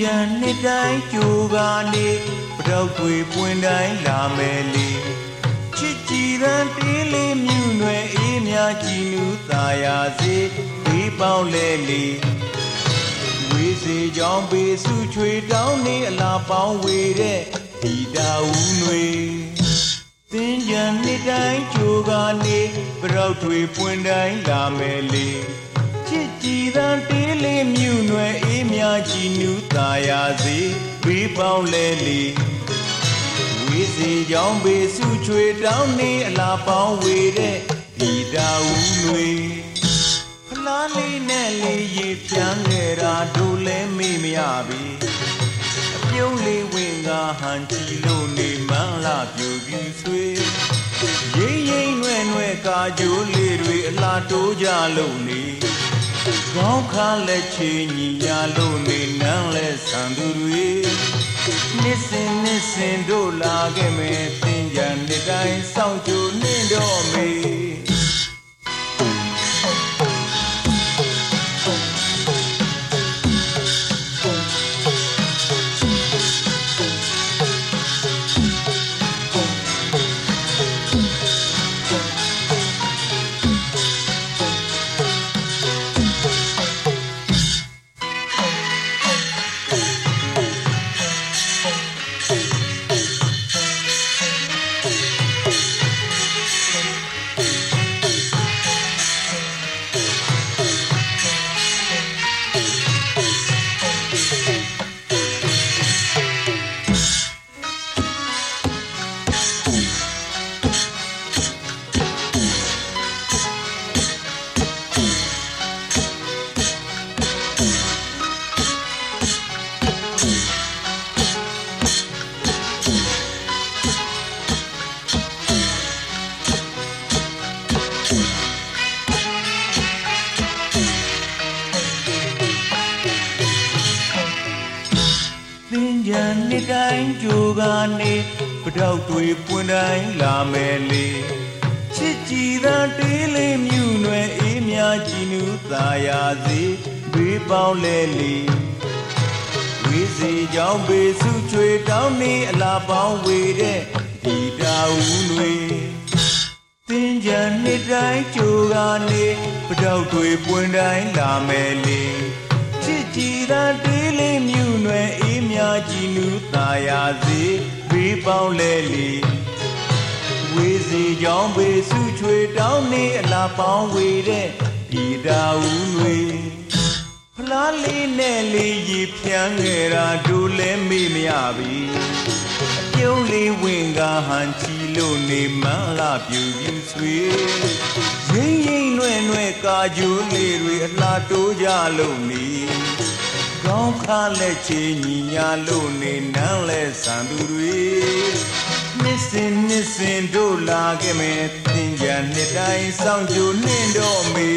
ကြံနှစ်တိုင်းကြိုကနေပတောက်တွေပွင့်တိုင်းလာမယ်လေချစ်ကြည်သံတေးလေးမြူနွယ်အေးများကြည်နူးသာယာစေဘေးပေါင်းလဲလေဝေးစေကြောင်းပေစုချွေတောင်းနေအလားပေါင်းဝေတဲ့ဒီတာဦးနွေသင်ကြံနှစ်တိုင်းကြိုကနေပတောက်တွေပွင့်တိုင်းလာမယ်လေ နူးသာယာစေဘေးပေါင်းလဲလေဝေးစေကြောင်းပေစုချွေတောင်းနေအလားပေါင်းဝေတဲ့ဒီတာဦးနွေဖလားလေးနဲ့လေးရေဖြန်းခဲ့တာတို့လဲမေ့မရပြီအပြုံးလေးဝင်ကဟန်ချီလို့နေမန်းလာပြူပြူဆွေရိမ့်ရိမ့်နွဲ့နွဲ့ကာကြိုးလေးတွေအလားတိုးကြလို့နေ ကောင်းခါလက်ချီညီညာလို့နေနန်းလဲဆန်သူတွေနှစ်စင်နှစ်စင်တို့လာခဲ့မယ်သင်ကြံနှစ်တိုင်းစောင့်ကြို သင်ကြံနှစ်တိုင်းကြိုကနေပတောက်တွေပွင့်တိုင်းလာမယ်လေချစ်ကြည်သာတေးလေးမြူနွယ်အေးများကြည်နူးသာယာစေဘေးပေါင်းလဲလေဝေးစီကြောင်းပေစုချွေတောင်းနေအလားပေါင်းဝေတဲ့ဒီတာဦးနွေသင်ကြံနှစ်တိုင်းကြိုကနေပတောက်တွေပွင့်တိုင်းလာမယ်လေချစ်ကြည်သာတေးလေးမြူနွယ်အေးများ ကြည်နူးသာယာစေဘေးပေါင်းလဲလေဝေးစီကြောင်းပေစုချွေတောင်းနေအလားပေါင်းဝေတဲ့ဒီတာဦးနွေဖလားလေးနဲ့လေးရေဖြန်းခဲ့တာတို့လဲမေ့မရပြီအပြုံးလေးဝင်ကဟန်ချီလို့နေမန်းလာပြူပြူဆွေရင်းရင်းနွဲ့နွဲ့ကာကြိုးလေးတွေအလားတိုးကြလို့နေ ကောင်းခါလက်ချေညီညာလို့နေနန်းလဲဆန်သူတွေနှစ်စင်နှစ်စင်တို့လာခဲ့မယ်သင်ကြံနှစ်တိုင်းစောင့်ကြိုနှင်းတော့မေ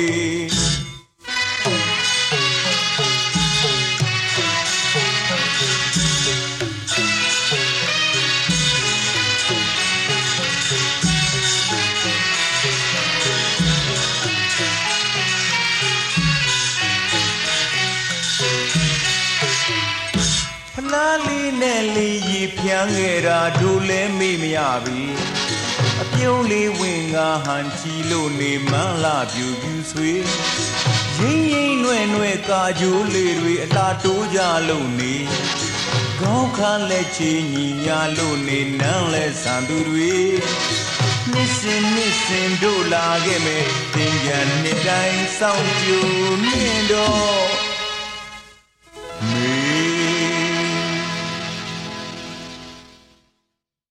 လားလေးနဲ့လေးရီဖြန်းခဲ့တာတို့လဲမေ့မရပြီအပြုံးလေးဝင်ကဟန်ချီလို့နေမန်းလာပြူပြူဆွေရင်းရင်းနွဲ့နွဲ့ကာကြိုးလေးတွေအလားတိုးကြလို့နေကောင်းခါလက်ချီညီညာလို့နေနန်းလဲဆန်သူတွေနှစ်စင်နှစ်စင်တို့လာခဲ့မယ်သင်ကြံနှစ်တိုင်းစောင့်ကြိုမြင်တော့